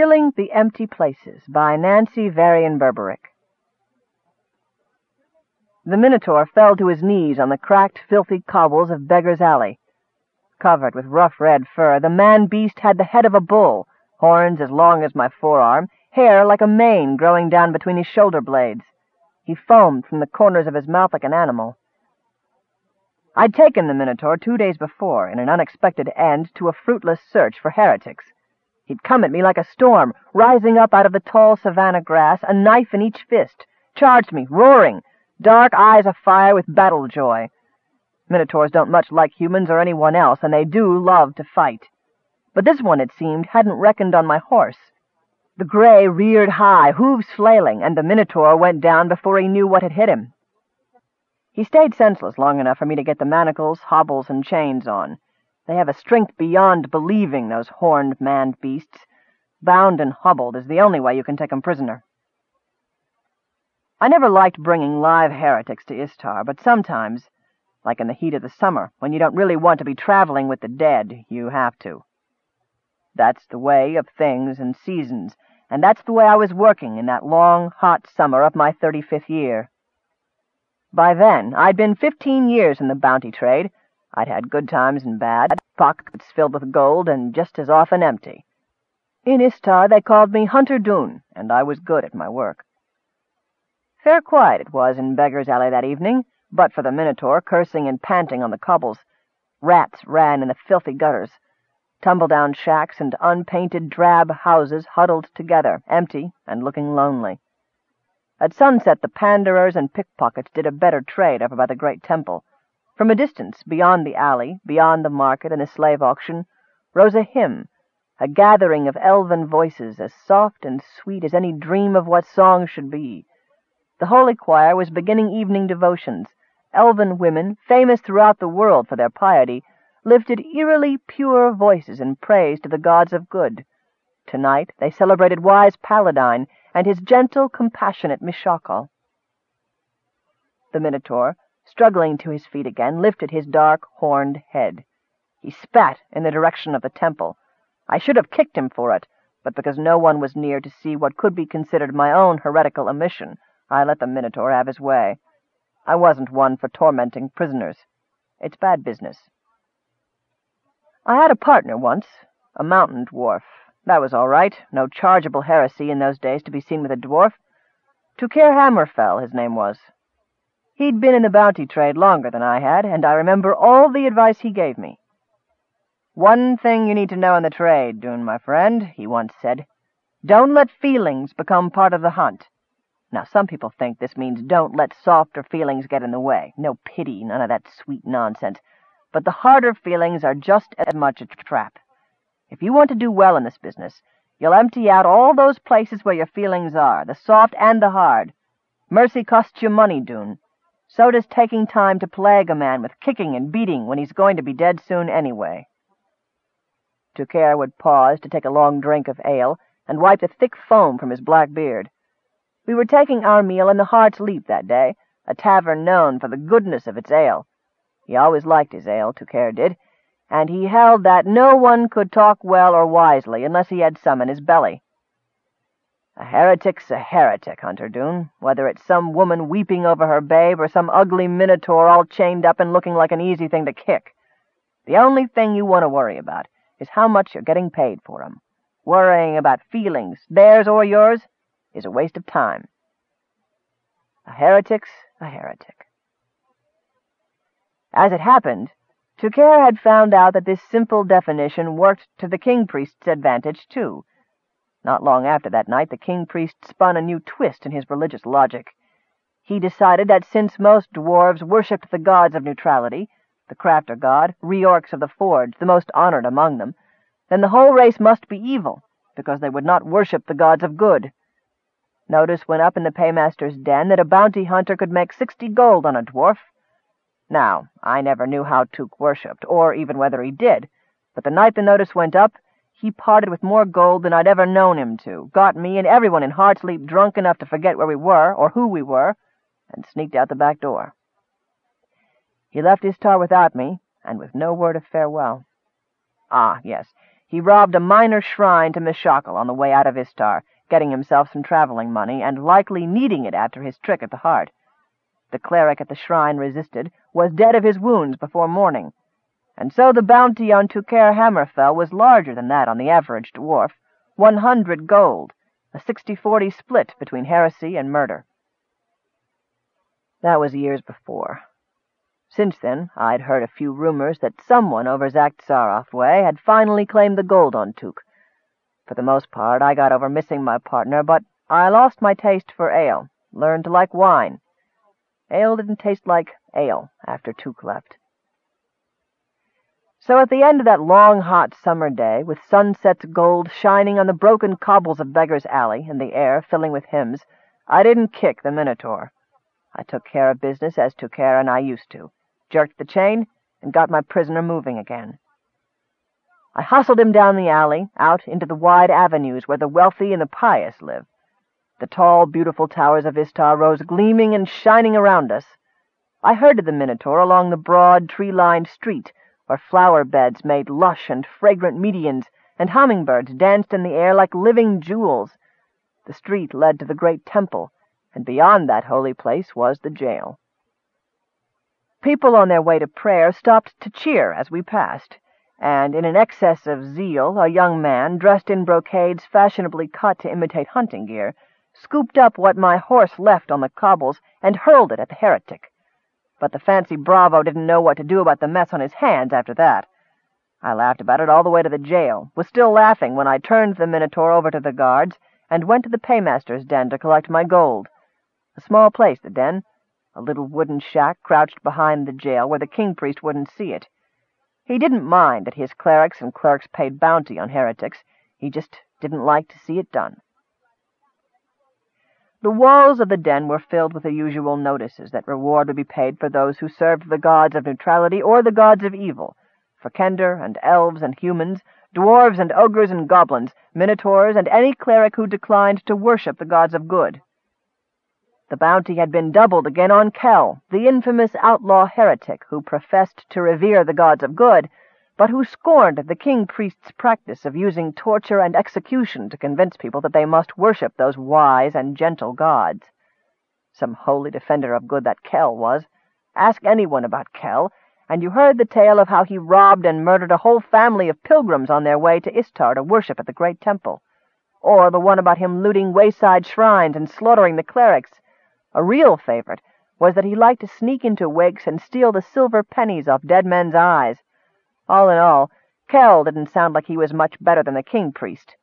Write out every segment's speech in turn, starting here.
Filling the Empty Places by Nancy Varian Berberick. The Minotaur fell to his knees on the cracked, filthy cobbles of Beggar's Alley. Covered with rough red fur, the man-beast had the head of a bull, horns as long as my forearm, hair like a mane growing down between his shoulder blades. He foamed from the corners of his mouth like an animal. I'd taken the Minotaur two days before, in an unexpected end to a fruitless search for heretics. He'd come at me like a storm, rising up out of the tall savanna grass, a knife in each fist, charged me, roaring, dark eyes afire with battle joy. Minotaurs don't much like humans or anyone else, and they do love to fight. But this one, it seemed, hadn't reckoned on my horse. The gray reared high, hooves flailing, and the Minotaur went down before he knew what had hit him. He stayed senseless long enough for me to get the manacles, hobbles, and chains on. They have a strength beyond believing, those horned man beasts. Bound and hobbled is the only way you can take 'em prisoner. I never liked bringing live heretics to Istar, but sometimes, like in the heat of the summer, when you don't really want to be traveling with the dead, you have to. That's the way of things and seasons, and that's the way I was working in that long, hot summer of my thirty-fifth year. By then, I'd been fifteen years in the bounty trade. I'd had good times and bad, pockets filled with gold and just as often empty. In Istar they called me Hunter Doon, and I was good at my work. Fair quiet it was in Beggar's Alley that evening, but for the Minotaur cursing and panting on the cobbles. Rats ran in the filthy gutters. Tumble-down shacks and unpainted drab houses huddled together, empty and looking lonely. At sunset the panderers and pickpockets did a better trade over by the great temple. From a distance, beyond the alley, beyond the market and the slave auction, rose a hymn, a gathering of elven voices as soft and sweet as any dream of what song should be. The holy choir was beginning evening devotions. Elven women, famous throughout the world for their piety, lifted eerily pure voices in praise to the gods of good. Tonight they celebrated wise Paladine and his gentle, compassionate Mishakal. The Minotaur, struggling to his feet again, lifted his dark, horned head. He spat in the direction of the temple. I should have kicked him for it, but because no one was near to see what could be considered my own heretical omission, I let the Minotaur have his way. I wasn't one for tormenting prisoners. It's bad business. I had a partner once, a mountain dwarf, that was all right. No chargeable heresy in those days to be seen with a dwarf. Toukair Hammerfell, his name was. He'd been in the bounty trade longer than I had, and I remember all the advice he gave me. One thing you need to know in the trade, Doon, my friend, he once said. Don't let feelings become part of the hunt. Now, some people think this means don't let softer feelings get in the way. No pity, none of that sweet nonsense. But the harder feelings are just as much a trap. If you want to do well in this business, you'll empty out all those places where your feelings are, the soft and the hard. Mercy costs you money, Doon. So does taking time to plague a man with kicking and beating when he's going to be dead soon anyway. Toukair would pause to take a long drink of ale and wipe the thick foam from his black beard. We were taking our meal in the Heart's Leap that day, a tavern known for the goodness of its ale. He always liked his ale, Toukair did, and he held that no one could talk well or wisely unless he had some in his belly. A heretic's a heretic, Hunter Doon, whether it's some woman weeping over her babe or some ugly minotaur all chained up and looking like an easy thing to kick. The only thing you want to worry about is how much you're getting paid for 'em. Worrying about feelings, theirs or yours, is a waste of time. A heretic's a heretic. As it happened, Toukair had found out that this simple definition worked to the king-priest's advantage, too. Not long after that night, the king-priest spun a new twist in his religious logic. He decided that since most dwarves worshipped the gods of neutrality, the crafter god, Reorx of the Forge, the most honored among them, then the whole race must be evil, because they would not worship the gods of good. Notice went up in the paymaster's den that a bounty hunter could make sixty gold on a dwarf, now, I never knew how Took worshipped, or even whether he did, but the night the notice went up, he parted with more gold than I'd ever known him to, got me and everyone in Heart's Leap drunk enough to forget where we were, or who we were, and sneaked out the back door. He left Istar without me, and with no word of farewell. Ah, yes, he robbed a minor shrine to Mishakal on the way out of Istar, getting himself some traveling money, and likely needing it after his trick at the heart. The cleric at the shrine resisted, was dead of his wounds before morning, and so the bounty on Toukair Hammerfell was larger than that on the average dwarf, one hundred gold, a sixty-forty split between heresy and murder. That was years before. Since then, I'd heard a few rumors that someone over Xak Tsaroth way had finally claimed the gold on Tuk. For the most part, I got over missing my partner, but I lost my taste for ale, learned to like wine. Ale didn't taste like ale after Tuk left. So at the end of that long, hot summer day, with sunset's gold shining on the broken cobbles of Beggar's Alley and the air filling with hymns, I didn't kick the Minotaur. I took care of business as Toukair and I used to, jerked the chain, and got my prisoner moving again. I hustled him down the alley, out into the wide avenues where the wealthy and the pious live. The tall, beautiful towers of Istar rose gleaming and shining around us. I herded the Minotaur along the broad, tree-lined street, where flower beds made lush and fragrant medians, and hummingbirds danced in the air like living jewels. The street led to the great temple, and beyond that holy place was the jail. People on their way to prayer stopped to cheer as we passed, and in an excess of zeal a young man, dressed in brocades fashionably cut to imitate hunting gear, scooped up what my horse left on the cobbles and hurled it at the heretic but the fancy bravo didn't know what to do about the mess on his hands after that. I laughed about it all the way to the jail, was still laughing when I turned the Minotaur over to the guards and went to the paymaster's den to collect my gold. A small place, the den, a little wooden shack crouched behind the jail where the king priest wouldn't see it. He didn't mind that his clerics and clerks paid bounty on heretics. He just didn't like to see it done. The walls of the den were filled with the usual notices that reward would be paid for those who served the gods of neutrality or the gods of evil, for kender and elves and humans, dwarves and ogres and goblins, minotaurs, and any cleric who declined to worship the gods of good. The bounty had been doubled again on Kel, the infamous outlaw heretic who professed to revere the gods of good, but who scorned the king-priest's practice of using torture and execution to convince people that they must worship those wise and gentle gods. Some holy defender of good that Kel was. Ask anyone about Kel, and you heard the tale of how he robbed and murdered a whole family of pilgrims on their way to Istar to worship at the great temple. Or the one about him looting wayside shrines and slaughtering the clerics. A real favorite was that he liked to sneak into wakes and steal the silver pennies off dead men's eyes. All in all, Kell didn't sound like he was much better than the king priest.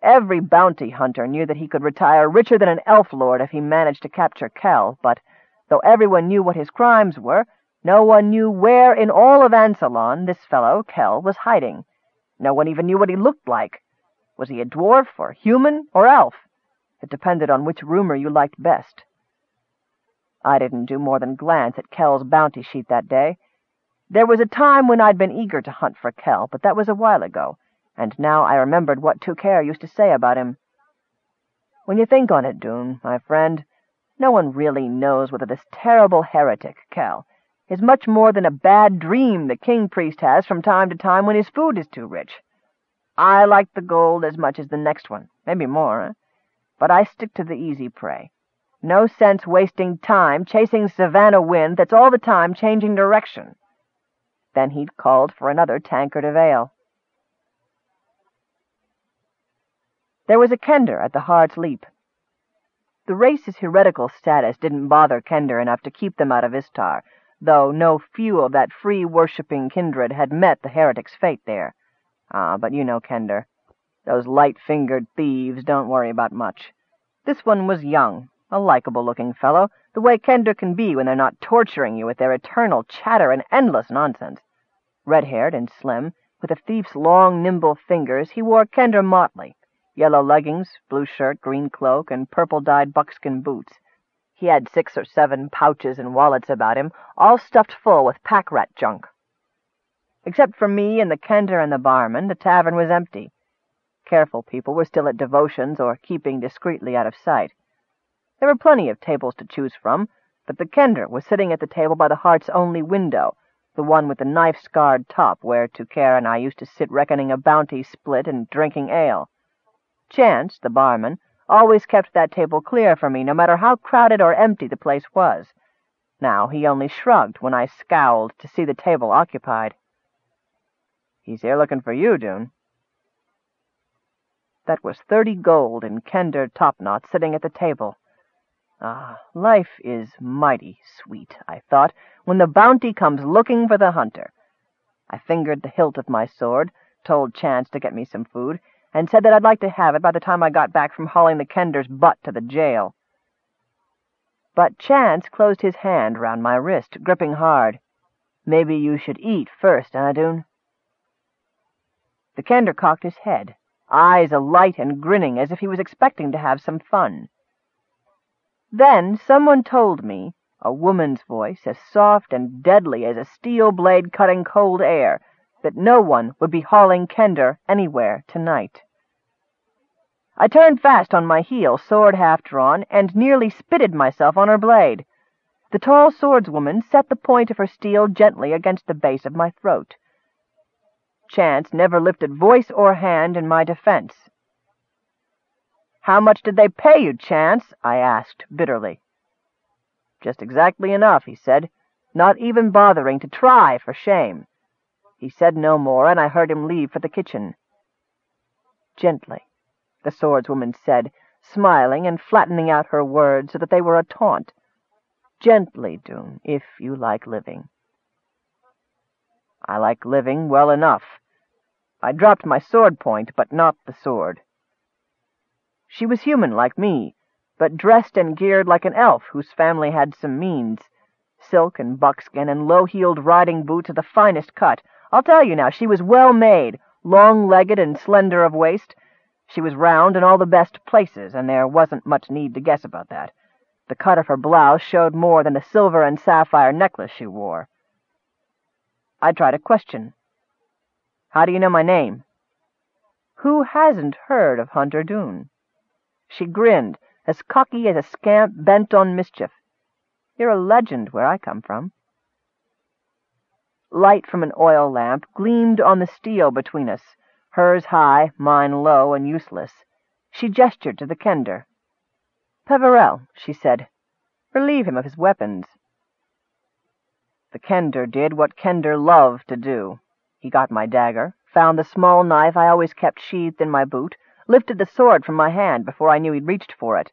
Every bounty hunter knew that he could retire richer than an elf lord if he managed to capture Kell, but though everyone knew what his crimes were, no one knew where in all of Ansalon this fellow, Kell, was hiding. No one even knew what he looked like. Was he a dwarf, or human, or elf? It depended on which rumor you liked best. I didn't do more than glance at Kell's bounty sheet that day. There was a time when I'd been eager to hunt for Kel, but that was a while ago, and now I remembered what Toukair used to say about him. When you think on it, Doon, my friend, no one really knows whether this terrible heretic, Kel, is much more than a bad dream the king-priest has from time to time when his food is too rich. I like the gold as much as the next one, maybe more, eh? but I stick to the easy prey. No sense wasting time chasing savannah wind that's all the time changing direction. Then he'd called for another tankard of ale. There was a kender at the Heart's Leap. The race's heretical status didn't bother Kender enough to keep them out of Istar, though no few of that free-worshipping kindred had met the heretic's fate there. Ah, but you know Kender. Those light-fingered thieves don't worry about much. This one was young, a likable-looking fellow, the way Kender can be when they're not torturing you with their eternal chatter and endless nonsense. Red-haired and slim, with a thief's long, nimble fingers, he wore Kender motley, yellow leggings, blue shirt, green cloak, and purple-dyed buckskin boots. He had six or seven pouches and wallets about him, all stuffed full with pack-rat junk. Except for me and the kender and the barman, the tavern was empty. Careful people were still at devotions or keeping discreetly out of sight. There were plenty of tables to choose from, but the kender was sitting at the table by the heart's only window, the one with the knife-scarred top where Toukair and I used to sit reckoning a bounty split and drinking ale. Chance, the barman, always kept that table clear for me, no matter how crowded or empty the place was. Now he only shrugged when I scowled to see the table occupied. He's here looking for you, Doone. That was thirty gold in Kender topknot sitting at the table. Ah, life is mighty sweet, I thought, when the bounty comes looking for the hunter. I fingered the hilt of my sword, told Chance to get me some food, and said that I'd like to have it by the time I got back from hauling the Kender's butt to the jail. But Chance closed his hand round my wrist, gripping hard. Maybe you should eat first, Doone? The Kender cocked his head, eyes alight and grinning as if he was expecting to have some fun. Then someone told me, a woman's voice as soft and deadly as a steel blade cutting cold air, that no one would be hauling Kender anywhere tonight. I turned fast on my heel, sword half drawn, and nearly spitted myself on her blade. The tall swordswoman set the point of her steel gently against the base of my throat. Chance never lifted voice or hand in my defense. How much did they pay you, Chance? I asked bitterly. Just exactly enough, he said, not even bothering to try for shame. He said no more, and I heard him leave for the kitchen. Gently, the swordswoman said, smiling and flattening out her words so that they were a taunt. Gently, Doone, if you like living. I like living well enough. I dropped my sword point, but not the sword. She was human like me, but dressed and geared like an elf whose family had some means. Silk and buckskin and low-heeled riding boots of the finest cut. I'll tell you now, she was well made, long-legged and slender of waist. She was round in all the best places, and there wasn't much need to guess about that. The cut of her blouse showed more than the silver and sapphire necklace she wore. I tried a question. How do you know my name? Who hasn't heard of Hunter Doone? She grinned, as cocky as a scamp bent on mischief. You're a legend where I come from. Light from an oil lamp gleamed on the steel between us, hers high, mine low and useless. She gestured to the kender. Peverell, she said. Relieve him of his weapons. The kender did what kender loved to do. He got my dagger, found the small knife I always kept sheathed in my boot, lifted the sword from my hand before I knew he'd reached for it.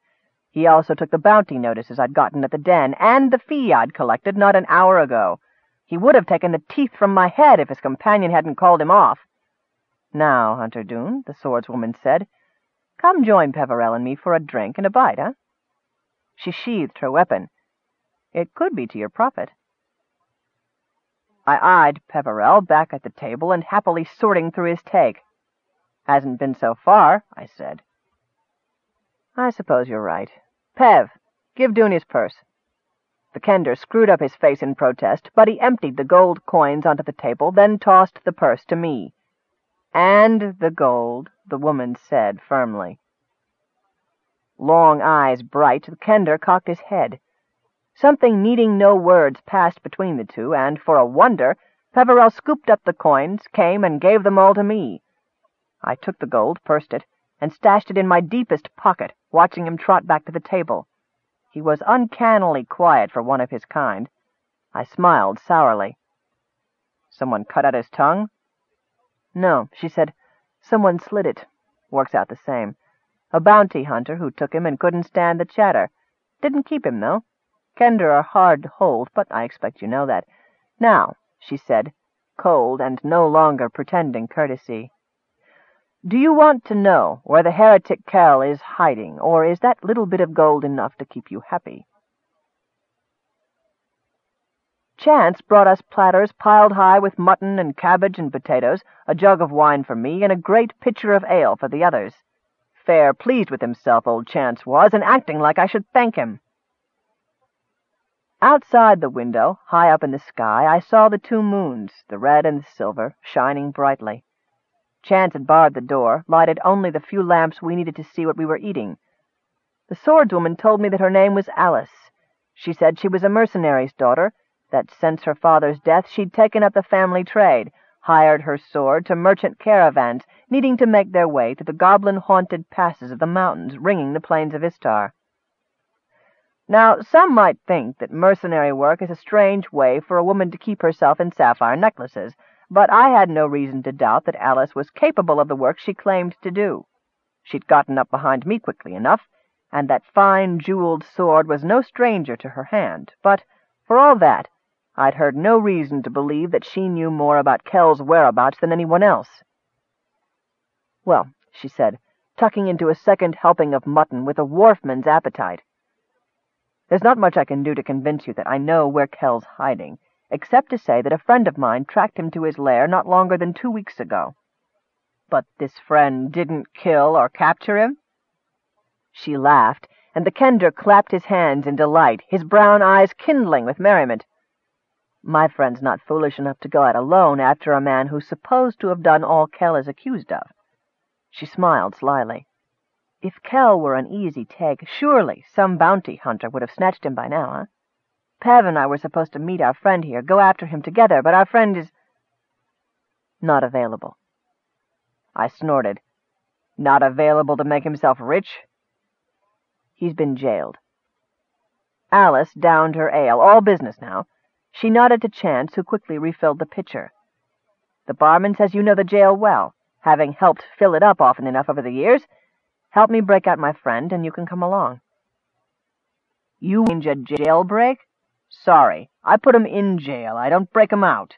He also took the bounty notices I'd gotten at the den, and the fee I'd collected not an hour ago. He would have taken the teeth from my head if his companion hadn't called him off. Now, Hunter Doone, the swordswoman said, come join Peverell and me for a drink and a bite, eh? She sheathed her weapon. It could be to your profit. I eyed Peverell back at the table and happily sorting through his take. Hasn't been so far, I said. I suppose you're right. Pev, give Doone his purse. The kender screwed up his face in protest, but he emptied the gold coins onto the table, then tossed the purse to me. And the gold, the woman said firmly. Long eyes bright, the kender cocked his head. Something needing no words passed between the two, and, for a wonder, Peverell scooped up the coins, came and gave them all to me. I took the gold, pursed it, and stashed it in my deepest pocket, watching him trot back to the table. He was uncannily quiet for one of his kind. I smiled sourly. Someone cut out his tongue? No, she said. Someone slit it. Works out the same. A bounty hunter who took him and couldn't stand the chatter. Didn't keep him, though. Kender are hard to hold, but I expect you know that. Now, she said, cold and no longer pretending courtesy, do you want to know where the heretic Kell is hiding, or is that little bit of gold enough to keep you happy? Chance brought us platters piled high with mutton and cabbage and potatoes, a jug of wine for me, and a great pitcher of ale for the others. Fair pleased with himself, old Chance was, and acting like I should thank him. Outside the window, high up in the sky, I saw the two moons, the red and the silver, shining brightly. Chance had barred the door, lighted only the few lamps we needed to see what we were eating. The swordswoman told me that her name was Alice. She said she was a mercenary's daughter, that since her father's death she'd taken up the family trade, hired her sword to merchant caravans needing to make their way through the goblin-haunted passes of the mountains ringing the plains of Istar. Now, some might think that mercenary work is a strange way for a woman to keep herself in sapphire necklaces, but I had no reason to doubt that Alice was capable of the work she claimed to do. She'd gotten up behind me quickly enough, and that fine jeweled sword was no stranger to her hand, but, for all that, I'd heard no reason to believe that she knew more about Kell's whereabouts than anyone else. Well, she said, tucking into a second helping of mutton with a wharfman's appetite. There's not much I can do to convince you that I know where Kell's hiding, except to say that a friend of mine tracked him to his lair not longer than two weeks ago. But this friend didn't kill or capture him? She laughed, and the Kender clapped his hands in delight, his brown eyes kindling with merriment. My friend's not foolish enough to go out alone after a man who's supposed to have done all Kell is accused of. She smiled slyly. If Kell were an easy take, surely some bounty hunter would have snatched him by now, huh? Pev and I were supposed to meet our friend here, go after him together, but our friend is... not available. I snorted. Not available to make himself rich? He's been jailed. Alice downed her ale, all business now. She nodded to Chance, who quickly refilled the pitcher. The barman says you know the jail well having helped fill it up often enough over the years. Help me break out my friend, and you can come along. You mean a jailbreak? Sorry, I put him in jail. I don't break him out.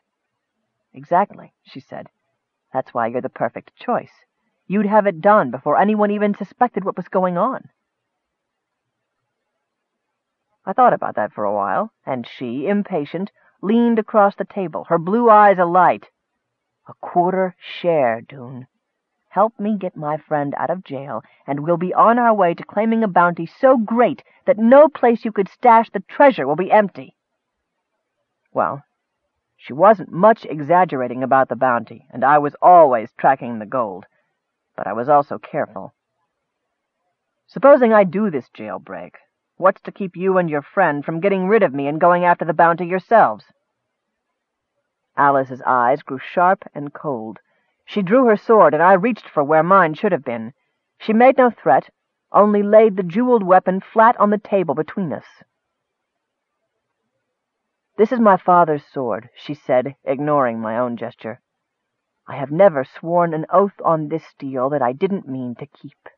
Exactly, she said. That's why you're the perfect choice. You'd have it done before anyone even suspected what was going on. I thought about that for a while, and she, impatient, leaned across the table, her blue eyes alight. A quarter share, Doone. Help me get my friend out of jail, and we'll be on our way to claiming a bounty so great that no place you could stash the treasure will be empty. Well, she wasn't much exaggerating about the bounty, and I was always tracking the gold, but I was also careful. Supposing I do this jailbreak, what's to keep you and your friend from getting rid of me and going after the bounty yourselves? Alice's eyes grew sharp and cold. She drew her sword, and I reached for where mine should have been. She made no threat, only laid the jeweled weapon flat on the table between us. This is my father's sword, she said, ignoring my own gesture. I have never sworn an oath on this steel that I didn't mean to keep.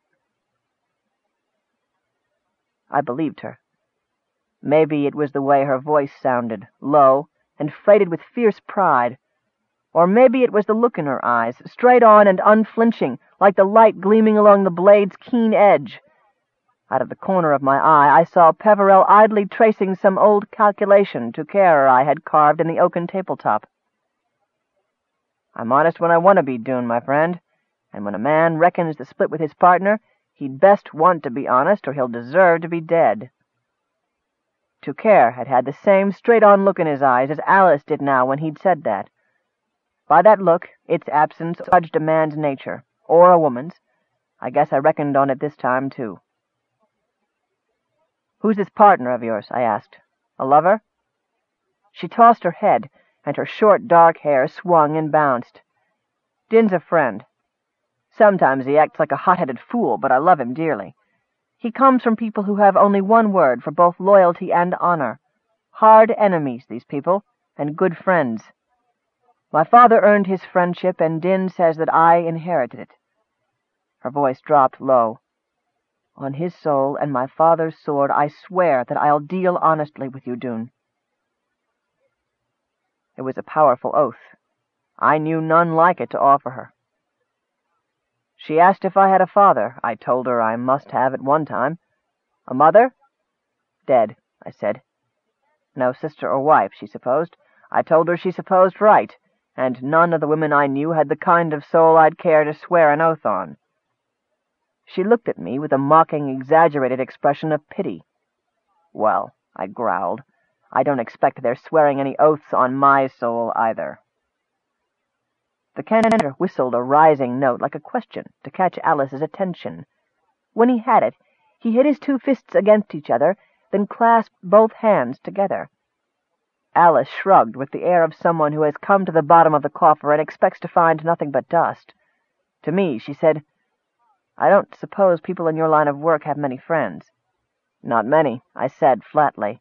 I believed her. Maybe it was the way her voice sounded, low, and freighted with fierce pride. Or maybe it was the look in her eyes, straight on and unflinching, like the light gleaming along the blade's keen edge. Out of the corner of my eye I saw Peverell idly tracing some old calculation Tu'kera I had carved in the oaken tabletop. I'm honest when I want to be, Doone, my friend, and when a man reckons the split with his partner, he'd best want to be honest or he'll deserve to be dead. Toukair had had the same straight-on look in his eyes as Alice did now when he'd said that. By that look, its absence judged a man's nature, or a woman's. I guess I reckoned on it this time, too. "'Who's this partner of yours?' I asked. "'A lover?' She tossed her head, and her short dark hair swung and bounced. "'Din's a friend. Sometimes he acts like a hot-headed fool, but I love him dearly. He comes from people who have only one word for both loyalty and honor. Hard enemies, these people, and good friends. My father earned his friendship, and Din says that I inherited it. Her voice dropped low. On his soul and my father's sword, I swear that I'll deal honestly with you, Doone. It was a powerful oath. I knew none like it to offer her. She asked if I had a father. I told her I must have at one time. A mother? Dead, I said. No sister or wife, she supposed. I told her she supposed right, and none of the women I knew had the kind of soul I'd care to swear an oath on. She looked at me with a mocking, exaggerated expression of pity. Well, I growled, I don't expect they're swearing any oaths on my soul either. The Kender whistled a rising note like a question to catch Alice's attention. When he had it, he hit his two fists against each other, then clasped both hands together. Alice shrugged with the air of someone who has come to the bottom of the coffer and expects to find nothing but dust. To me, she said, I don't suppose people in your line of work have many friends. Not many, I said flatly,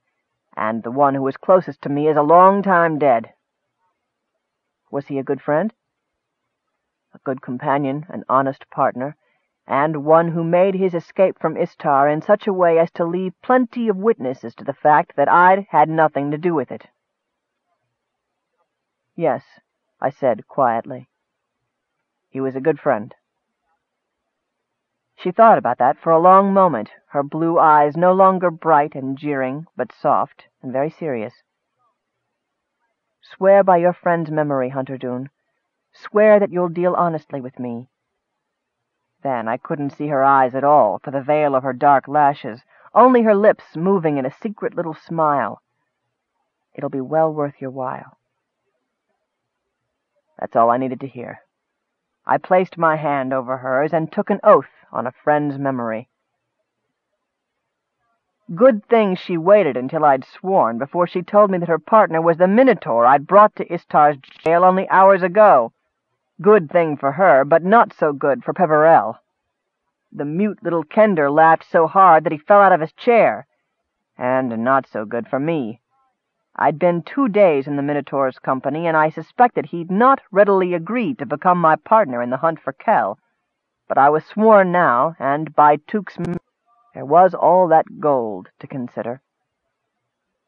and the one who is closest to me is a long time dead. Was he a good friend? A good companion, an honest partner, and one who made his escape from Istar in such a way as to leave plenty of witnesses to the fact that I'd had nothing to do with it. Yes, I said quietly. He was a good friend. She thought about that for a long moment, her blue eyes no longer bright and jeering, but soft and very serious. Swear by your friend's memory, Hunter Doon. Swear that you'll deal honestly with me. Then I couldn't see her eyes at all for the veil of her dark lashes, only her lips moving in a secret little smile. It'll be well worth your while. That's all I needed to hear. I placed my hand over hers and took an oath on a friend's memory. Good thing she waited until I'd sworn before she told me that her partner was the Minotaur I'd brought to Istar's jail only hours ago. Good thing for her, but not so good for Peverell. The mute little Kender laughed so hard that he fell out of his chair. And not so good for me. I'd been two days in the Minotaur's company, and I suspected he'd not readily agreed to become my partner in the hunt for Kell. But I was sworn now, and by Tuke's there was all that gold to consider.